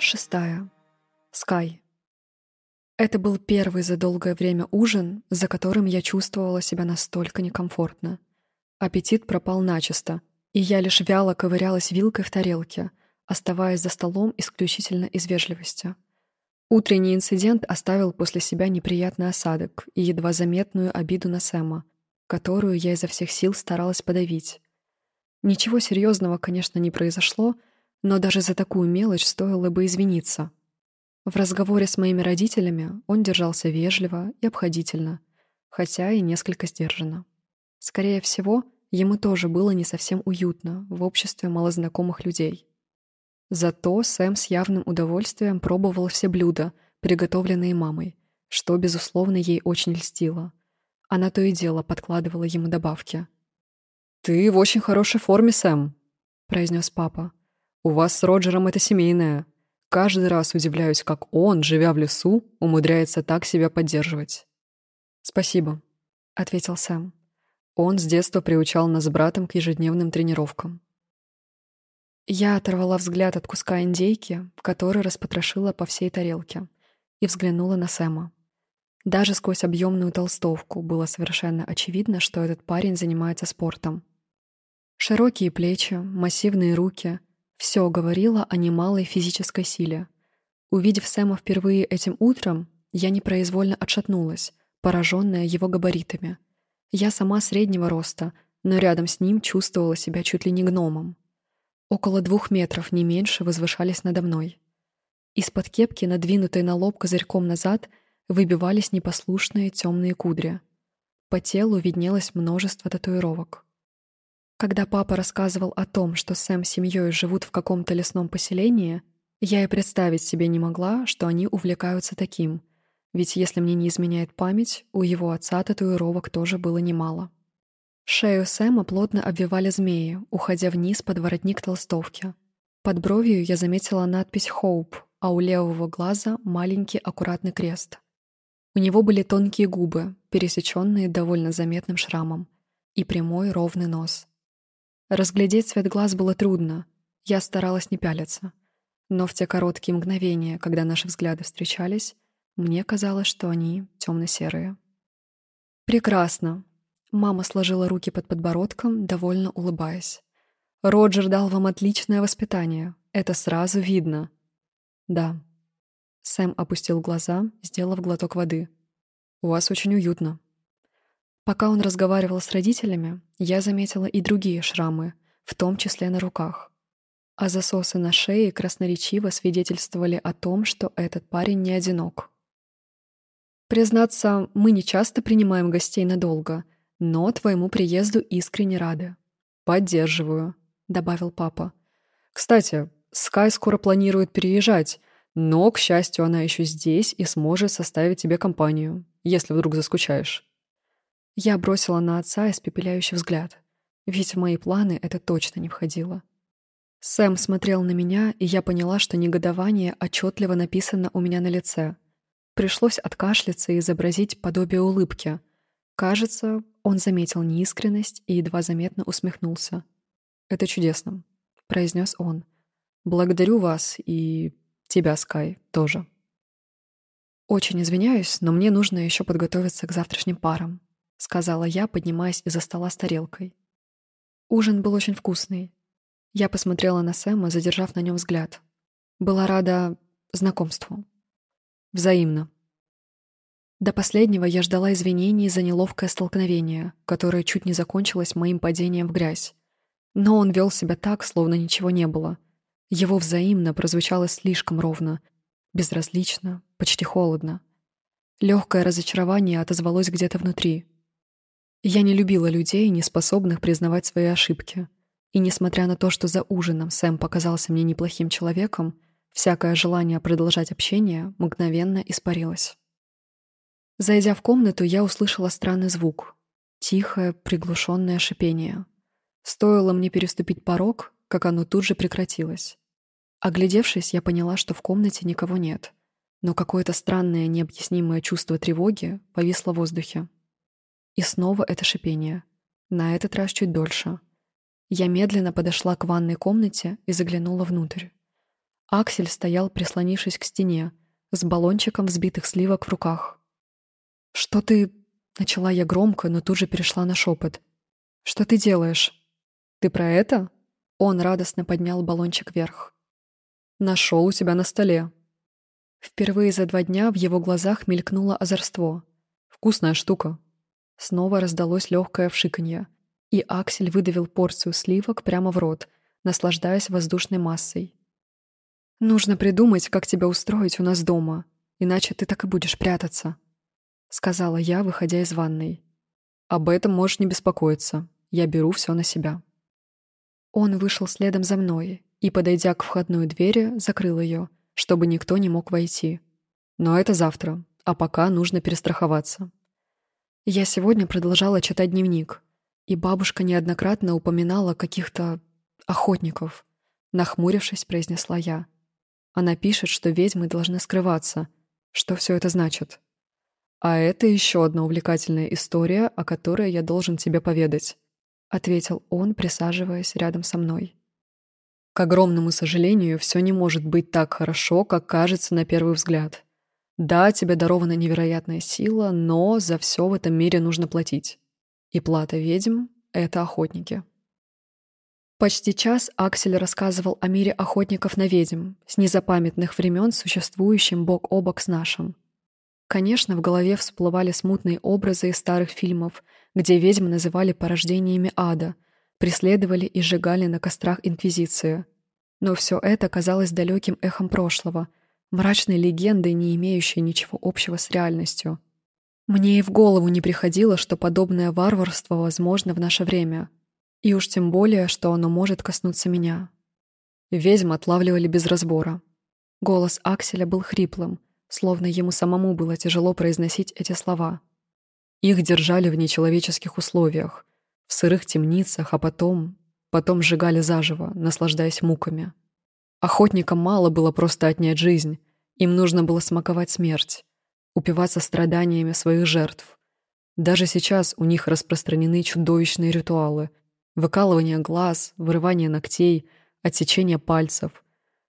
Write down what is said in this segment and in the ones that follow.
шестая. Скай. Это был первый за долгое время ужин, за которым я чувствовала себя настолько некомфортно. Аппетит пропал начисто, и я лишь вяло ковырялась вилкой в тарелке, оставаясь за столом исключительно из вежливости. Утренний инцидент оставил после себя неприятный осадок и едва заметную обиду на Сэма, которую я изо всех сил старалась подавить. Ничего серьезного, конечно, не произошло, но даже за такую мелочь стоило бы извиниться. В разговоре с моими родителями он держался вежливо и обходительно, хотя и несколько сдержанно. Скорее всего, ему тоже было не совсем уютно в обществе малознакомых людей. Зато Сэм с явным удовольствием пробовал все блюда, приготовленные мамой, что, безусловно, ей очень льстило. Она то и дело подкладывала ему добавки. «Ты в очень хорошей форме, Сэм», — произнес папа. У вас с Роджером это семейное. Каждый раз удивляюсь, как он, живя в лесу, умудряется так себя поддерживать. «Спасибо», — ответил Сэм. Он с детства приучал нас с братом к ежедневным тренировкам. Я оторвала взгляд от куска индейки, который распотрошила по всей тарелке, и взглянула на Сэма. Даже сквозь объемную толстовку было совершенно очевидно, что этот парень занимается спортом. Широкие плечи, массивные руки — все говорило о немалой физической силе. Увидев Сэма впервые этим утром, я непроизвольно отшатнулась, пораженная его габаритами. Я сама среднего роста, но рядом с ним чувствовала себя чуть ли не гномом. Около двух метров, не меньше, возвышались надо мной. Из-под кепки, надвинутой на лоб козырьком назад, выбивались непослушные темные кудри. По телу виднелось множество татуировок. Когда папа рассказывал о том, что Сэм с семьей живут в каком-то лесном поселении, я и представить себе не могла, что они увлекаются таким, ведь если мне не изменяет память, у его отца татуировок тоже было немало. Шею Сэма плотно обвивали змеи, уходя вниз под воротник толстовки. Под бровью я заметила надпись «Хоуп», а у левого глаза маленький аккуратный крест. У него были тонкие губы, пересеченные довольно заметным шрамом, и прямой ровный нос. Разглядеть цвет глаз было трудно. Я старалась не пялиться. Но в те короткие мгновения, когда наши взгляды встречались, мне казалось, что они темно-серые. «Прекрасно!» Мама сложила руки под подбородком, довольно улыбаясь. «Роджер дал вам отличное воспитание. Это сразу видно». «Да». Сэм опустил глаза, сделав глоток воды. «У вас очень уютно». Пока он разговаривал с родителями, я заметила и другие шрамы, в том числе на руках. А засосы на шее красноречиво свидетельствовали о том, что этот парень не одинок. Признаться, мы не часто принимаем гостей надолго, но твоему приезду искренне рады. Поддерживаю, добавил папа. Кстати, Скай скоро планирует переезжать, но, к счастью, она еще здесь и сможет составить тебе компанию, если вдруг заскучаешь. Я бросила на отца испепеляющий взгляд, ведь в мои планы это точно не входило. Сэм смотрел на меня, и я поняла, что негодование отчетливо написано у меня на лице. Пришлось откашляться и изобразить подобие улыбки. Кажется, он заметил неискренность и едва заметно усмехнулся. «Это чудесно», — произнес он. «Благодарю вас и тебя, Скай, тоже». «Очень извиняюсь, но мне нужно еще подготовиться к завтрашним парам», — сказала я, поднимаясь из-за стола с тарелкой. Ужин был очень вкусный. Я посмотрела на Сэма, задержав на нем взгляд. Была рада знакомству. Взаимно. До последнего я ждала извинений за неловкое столкновение, которое чуть не закончилось моим падением в грязь. Но он вел себя так, словно ничего не было. Его взаимно прозвучало слишком ровно, безразлично, почти холодно. Легкое разочарование отозвалось где-то внутри, я не любила людей, не способных признавать свои ошибки. И несмотря на то, что за ужином Сэм показался мне неплохим человеком, всякое желание продолжать общение мгновенно испарилось. Зайдя в комнату, я услышала странный звук. Тихое, приглушенное шипение. Стоило мне переступить порог, как оно тут же прекратилось. Оглядевшись, я поняла, что в комнате никого нет. Но какое-то странное, необъяснимое чувство тревоги повисло в воздухе. И снова это шипение. На этот раз чуть дольше. Я медленно подошла к ванной комнате и заглянула внутрь. Аксель стоял, прислонившись к стене, с баллончиком взбитых сливок в руках. «Что ты...» — начала я громко, но тут же перешла на шепот. «Что ты делаешь?» «Ты про это?» Он радостно поднял баллончик вверх. «Нашел у тебя на столе». Впервые за два дня в его глазах мелькнуло озорство. «Вкусная штука». Снова раздалось легкое вшиканье, и Аксель выдавил порцию сливок прямо в рот, наслаждаясь воздушной массой. «Нужно придумать, как тебя устроить у нас дома, иначе ты так и будешь прятаться», — сказала я, выходя из ванной. «Об этом можешь не беспокоиться. Я беру все на себя». Он вышел следом за мной и, подойдя к входной двери, закрыл ее, чтобы никто не мог войти. Но это завтра, а пока нужно перестраховаться. Я сегодня продолжала читать дневник, и бабушка неоднократно упоминала каких-то охотников. Нахмурившись, произнесла я. Она пишет, что ведьмы должны скрываться. Что все это значит? А это еще одна увлекательная история, о которой я должен тебе поведать, ответил он, присаживаясь рядом со мной. К огромному сожалению, все не может быть так хорошо, как кажется на первый взгляд. Да, тебе дарована невероятная сила, но за все в этом мире нужно платить. И плата ведьм — это охотники. Почти час Аксель рассказывал о мире охотников на ведьм, с незапамятных времен существующим бок о бок с нашим. Конечно, в голове всплывали смутные образы из старых фильмов, где ведьм называли порождениями ада, преследовали и сжигали на кострах Инквизицию. Но все это казалось далеким эхом прошлого, мрачной легендой, не имеющей ничего общего с реальностью. Мне и в голову не приходило, что подобное варварство возможно в наше время — и уж тем более, что оно может коснуться меня. Ведьм отлавливали без разбора. Голос Акселя был хриплым, словно ему самому было тяжело произносить эти слова. Их держали в нечеловеческих условиях, в сырых темницах, а потом... потом сжигали заживо, наслаждаясь муками. Охотникам мало было просто отнять жизнь, им нужно было смаковать смерть, упиваться страданиями своих жертв. Даже сейчас у них распространены чудовищные ритуалы — Выкалывание глаз, вырывание ногтей, отсечение пальцев.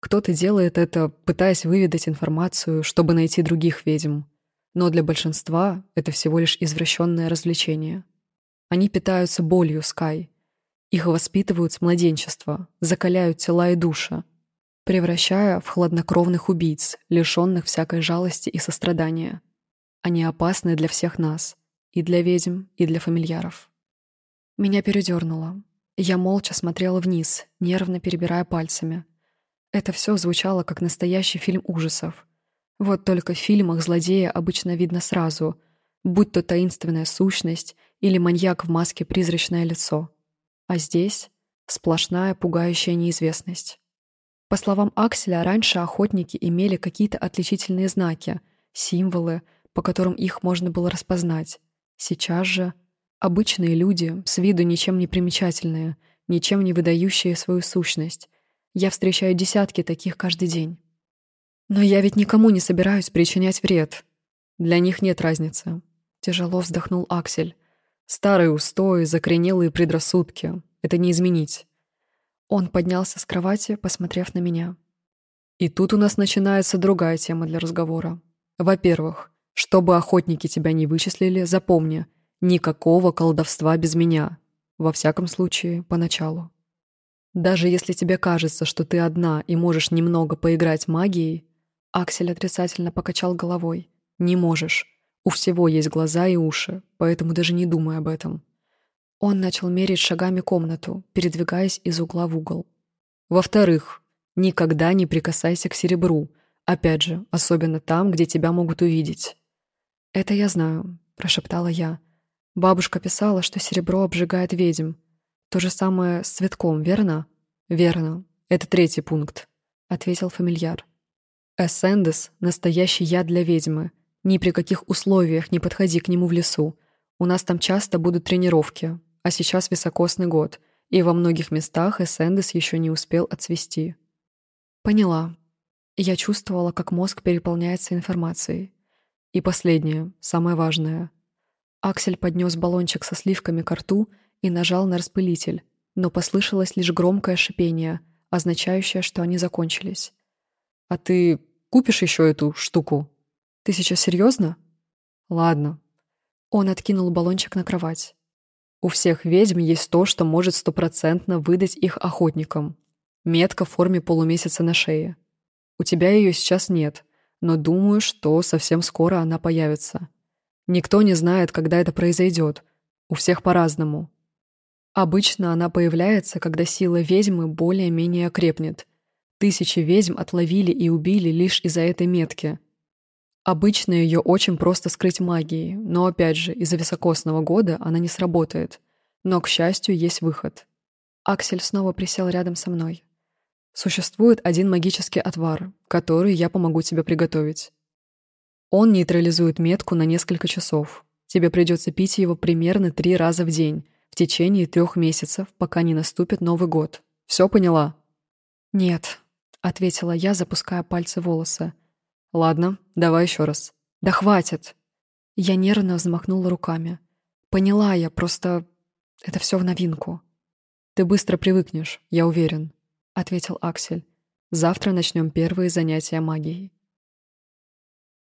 Кто-то делает это, пытаясь выведать информацию, чтобы найти других ведьм. Но для большинства это всего лишь извращенное развлечение. Они питаются болью, Скай. Их воспитывают с младенчества, закаляют тела и душа, превращая в хладнокровных убийц, лишенных всякой жалости и сострадания. Они опасны для всех нас, и для ведьм, и для фамильяров. Меня передернуло. Я молча смотрела вниз, нервно перебирая пальцами. Это все звучало как настоящий фильм ужасов. Вот только в фильмах злодея обычно видно сразу, будь то таинственная сущность или маньяк в маске призрачное лицо. А здесь сплошная пугающая неизвестность. По словам Акселя, раньше охотники имели какие-то отличительные знаки, символы, по которым их можно было распознать. Сейчас же Обычные люди, с виду ничем не примечательные, ничем не выдающие свою сущность. Я встречаю десятки таких каждый день. Но я ведь никому не собираюсь причинять вред. Для них нет разницы. Тяжело вздохнул Аксель. Старые устои, закоренелые предрассудки. Это не изменить. Он поднялся с кровати, посмотрев на меня. И тут у нас начинается другая тема для разговора. Во-первых, чтобы охотники тебя не вычислили, запомни — Никакого колдовства без меня. Во всяком случае, поначалу. Даже если тебе кажется, что ты одна и можешь немного поиграть магией, Аксель отрицательно покачал головой. Не можешь. У всего есть глаза и уши, поэтому даже не думай об этом. Он начал мерить шагами комнату, передвигаясь из угла в угол. Во-вторых, никогда не прикасайся к серебру, опять же, особенно там, где тебя могут увидеть. «Это я знаю», — прошептала я, Бабушка писала, что серебро обжигает ведьм. То же самое с цветком, верно? Верно. Это третий пункт, ответил фамильяр. Эссендес — настоящий яд для ведьмы. Ни при каких условиях не подходи к нему в лесу. У нас там часто будут тренировки, а сейчас високосный год, и во многих местах Эссендес еще не успел отцвести. Поняла. Я чувствовала, как мозг переполняется информацией. И последнее, самое важное — Аксель поднес баллончик со сливками к рту и нажал на распылитель, но послышалось лишь громкое шипение, означающее, что они закончились. А ты купишь еще эту штуку? Ты сейчас серьезно? Ладно. Он откинул баллончик на кровать. У всех ведьм есть то, что может стопроцентно выдать их охотникам. Метка в форме полумесяца на шее. У тебя ее сейчас нет, но думаю, что совсем скоро она появится. Никто не знает, когда это произойдет. У всех по-разному. Обычно она появляется, когда сила ведьмы более-менее окрепнет. Тысячи ведьм отловили и убили лишь из-за этой метки. Обычно ее очень просто скрыть магией, но опять же, из-за високосного года она не сработает. Но, к счастью, есть выход. Аксель снова присел рядом со мной. Существует один магический отвар, который я помогу тебе приготовить. Он нейтрализует метку на несколько часов. Тебе придется пить его примерно три раза в день, в течение трех месяцев, пока не наступит Новый год. Все поняла? Нет, ответила я, запуская пальцы в волосы. Ладно, давай еще раз. Да хватит. Я нервно взмахнула руками. Поняла я, просто это все в новинку. Ты быстро привыкнешь, я уверен, ответил Аксель. Завтра начнем первые занятия магией.